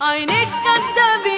Aynı a bir